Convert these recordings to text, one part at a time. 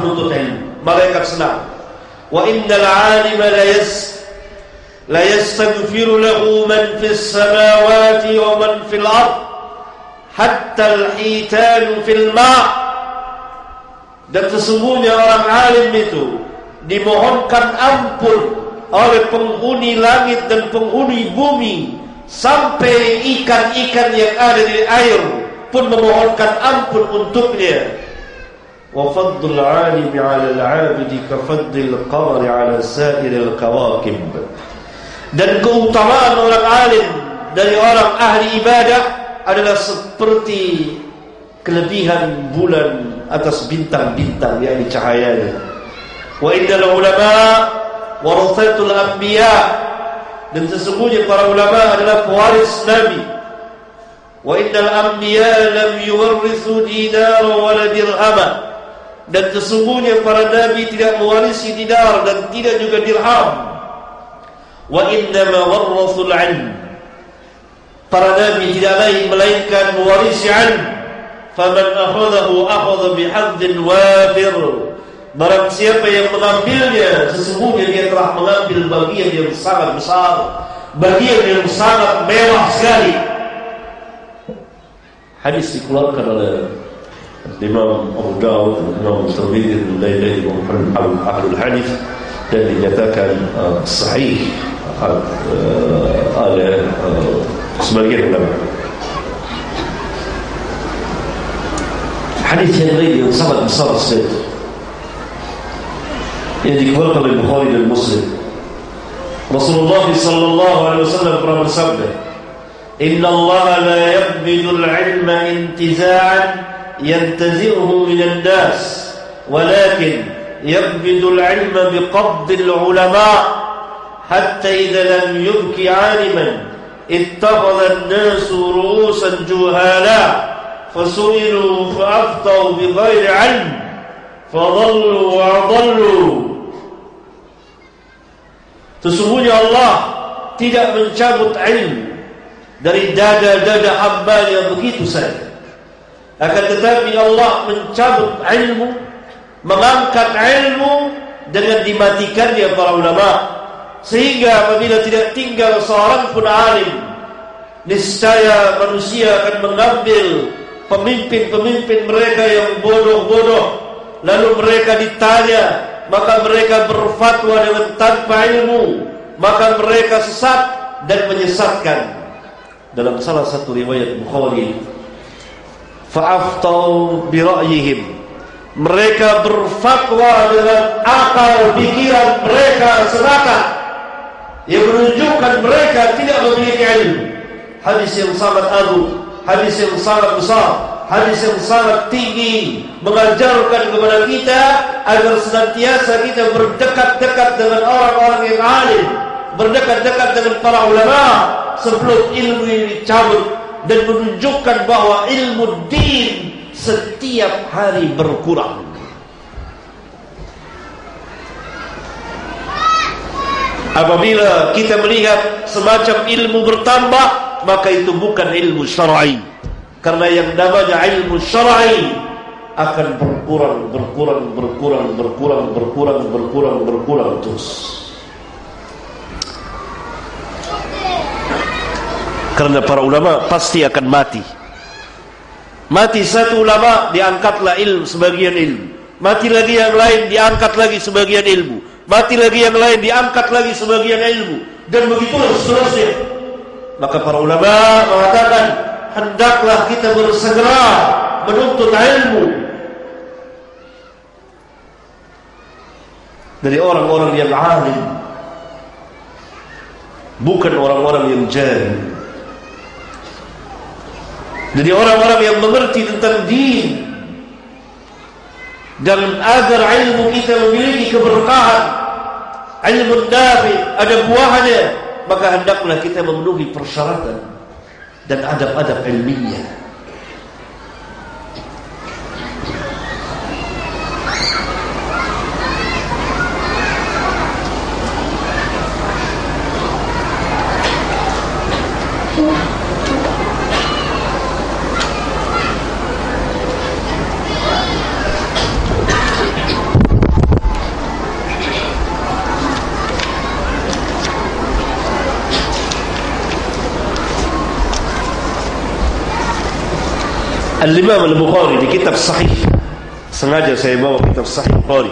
menuntut ilmu. Malaikat senang. Wa innal 'alima la yas la yastaghfiru lahu man fis samawati wa man fil ard hatta al-hitan fil ma' dan sesungguhnya orang alim itu dimohonkan ampun oleh penghuni langit dan penghuni bumi sampai ikan-ikan yang ada di air pun memohonkan ampun untuknya alim 'ala al-'abid ka faddil qamar 'ala sa'ir al-kawakib dan keutamaan orang alim dari orang ahli ibadah adalah seperti kelebihan bulan atas bintang-bintang yang dicahayanya. Wa innal ulama warathatul anbiya' dan sesungguhnya para ulama adalah pewaris nabi. Wa innal anbiya lam yuwarrithu dinar wala dirham dan sesungguhnya para nabi tidak mewarisi dinar dan tidak juga dirham. Wa inna ma warrathul ilm. Para nabi tidak lain melainkan mewarisi ilmu faman akhadahu akhadha bihadzin wafir. Barang siapa yang mengambilnya Sesungguhnya dia telah mengambil bagian yang sangat besar. Bagian yang sangat mewah sekali. Hadis dikeluarkan oleh Imam Abu Dawud Imam Tirmidzi Lailai Muhammad Ahlul Hadis Dan dinyatakan uh, sahih uh, Oleh uh, Sebagian ulama Hadis yang lain yang sangat besar sekali yang dikeluarkan oleh Bukhari dan Muslim. Rasulullah sallallahu alaihi wasallam pernah bersabda, ينتزعه من الناس ولكن يقبض العلم بقبض العلماء حتى إذا لم يبك عالما اتخذ الناس رؤوسا جهالا فسئلوا فأفتوا بغير علم فضلوا وأضلوا Sesungguhnya Allah tidak mencabut ilmu dari dada-dada hamba yang begitu saja. Akan tetapi Allah mencabut ilmu, mengangkat ilmu dengan dimatikannya para ulama. Sehingga apabila tidak tinggal seorang pun alim, niscaya manusia akan mengambil pemimpin-pemimpin mereka yang bodoh-bodoh. Lalu mereka ditanya, maka mereka berfatwa dengan tanpa ilmu maka mereka sesat dan menyesatkan dalam salah satu riwayat Bukhari fa'aftau bi ra'yihim mereka berfatwa dengan akal pikiran mereka semata yang menunjukkan mereka tidak memiliki ilmu. Hadis yang sangat agung hadis yang sangat besar hadis yang sangat tinggi mengajarkan kepada kita agar senantiasa kita berdekat-dekat dengan orang-orang yang alim, berdekat-dekat dengan para ulama sebelum ilmu ini dicabut dan menunjukkan bahwa ilmu din setiap hari berkurang. Apabila kita melihat semacam ilmu bertambah, maka itu bukan ilmu syar'i. Karena yang namanya ilmu syar'i akan berkurang, berkurang, berkurang, berkurang, berkurang, berkurang, berkurang terus. Karena para ulama pasti akan mati. Mati satu ulama diangkatlah ilmu sebagian ilmu. Mati lagi yang lain diangkat lagi sebagian ilmu. Mati lagi yang lain diangkat lagi sebagian ilmu. Dan begitu seterusnya. Maka para ulama mengatakan hendaklah kita bersegera menuntut ilmu dari orang-orang yang alim bukan orang-orang yang jahil dari orang-orang yang mengerti tentang din dan agar ilmu kita memiliki keberkahan ilmu nabi ada buahnya maka hendaklah kita memenuhi persyaratan dan adab-adab ilmiah Al-Imam Al-Bukhari di kitab sahih. Sengaja saya bawa kitab sahih Bukhari.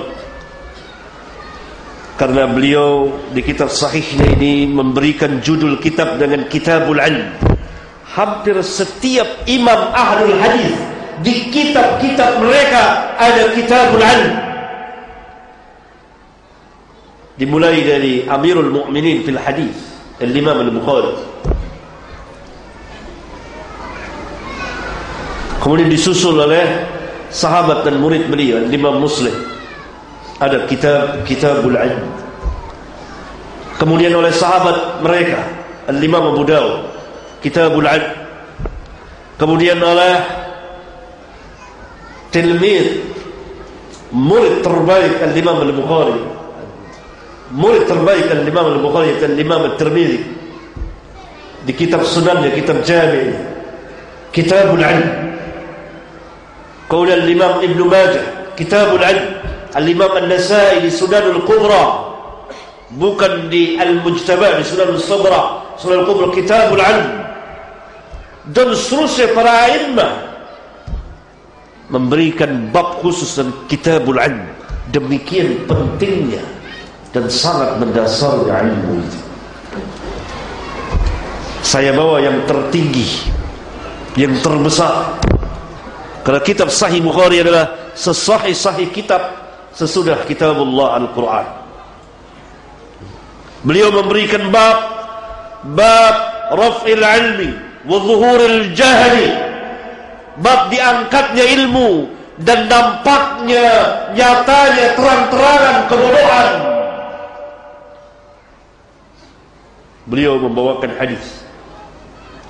Karena beliau di kitab sahihnya ini memberikan judul kitab dengan Kitabul Ilm. Hampir setiap imam ahlul hadis di kitab-kitab mereka ada Kitabul Ilm. Dimulai dari Amirul Mukminin fil Hadis Al-Imam Al-Bukhari Kemudian disusul oleh sahabat dan murid beliau Imam Muslim. Ada kitab Kitabul Ilm. Kemudian oleh sahabat mereka Al-Imam Abu Dawud Kitabul Ilm. Kemudian oleh tilmid murid terbaik Al-Imam Al-Bukhari. Murid terbaik Al-Imam Al-Bukhari Al-Imam Al-Tirmidzi di kitab sunannya kitab Jami' Kitabul Ilm قول الإمام ابن ماجه كتاب العلم الإمام النسائي di Sunan al-Kubra bukan di Al-Mujtaba di Sunan al-Sabra Sunan al-Kubra Kitabul Ilm dan seterusnya para imam memberikan bab khusus dan Kitabul Ilm demikian pentingnya dan sangat mendasarnya ilmu itu saya bawa yang tertinggi yang terbesar kerana kitab sahih Bukhari adalah sesahih-sahih kitab sesudah kitabullah Al-Quran. Beliau memberikan bab bab raf'il ilmi wa zuhuril jahli. Bab diangkatnya ilmu dan dampaknya nyatanya terang-terangan kebodohan. Beliau membawakan hadis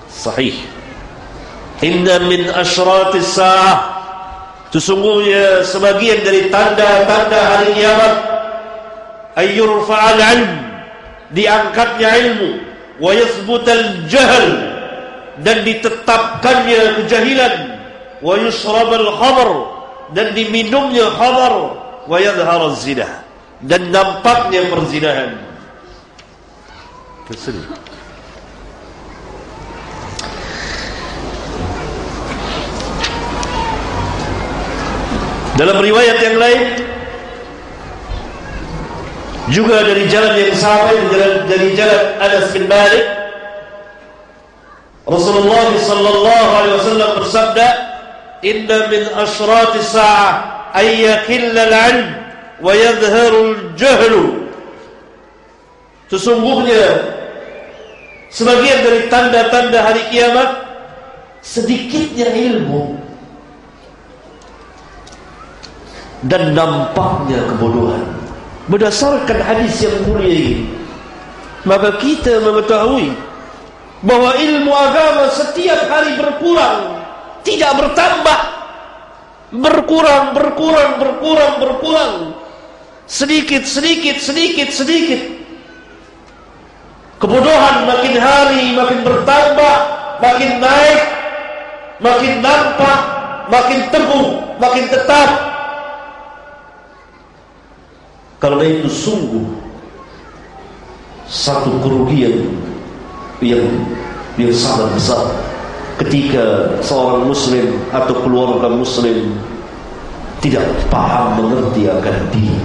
sahih Inna min asyratis sa'ah. Sesungguhnya sebagian dari tanda-tanda hari kiamat Ayyurfa'al ilm Diangkatnya ilmu Wa yathbutal jahal Dan ditetapkannya kejahilan Wa yusrabal khabar Dan diminumnya khabar Wa yadhara zina Dan nampaknya perzinahan. Kesedih Dalam riwayat yang lain juga dari jalan yang sama dari jalan, dari jalan Anas bin Malik Rasulullah sallallahu alaihi wasallam bersabda inna min asyrati sa'ah ay yakilla al-'ilm wa yadhharu al-jahl Sesungguhnya sebagian dari tanda-tanda hari kiamat sedikitnya ilmu dan nampaknya kebodohan. Berdasarkan hadis yang mulia ini maka kita mengetahui bahawa ilmu agama setiap hari berkurang tidak bertambah. Berkurang berkurang berkurang berkurang. Sedikit sedikit sedikit sedikit. Kebodohan makin hari makin bertambah makin naik makin nampak makin teguh makin tetap Karena itu sungguh satu kerugian yang yang sangat besar ketika seorang muslim atau keluarga muslim tidak paham mengerti akan dia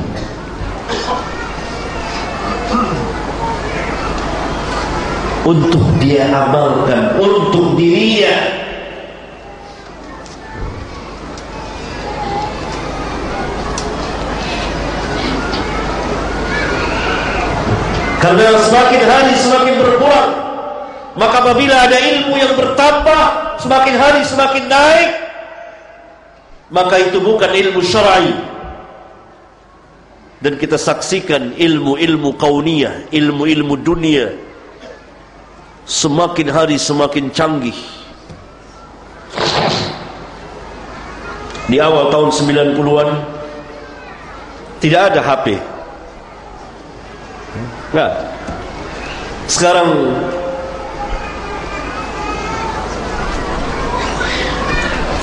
untuk dia amalkan untuk dirinya Karena semakin hari semakin berkurang Maka apabila ada ilmu yang bertambah Semakin hari semakin naik Maka itu bukan ilmu syar'i. Dan kita saksikan ilmu-ilmu kauniyah Ilmu-ilmu dunia Semakin hari semakin canggih. Di awal tahun 90-an Tidak ada HP Nah, sekarang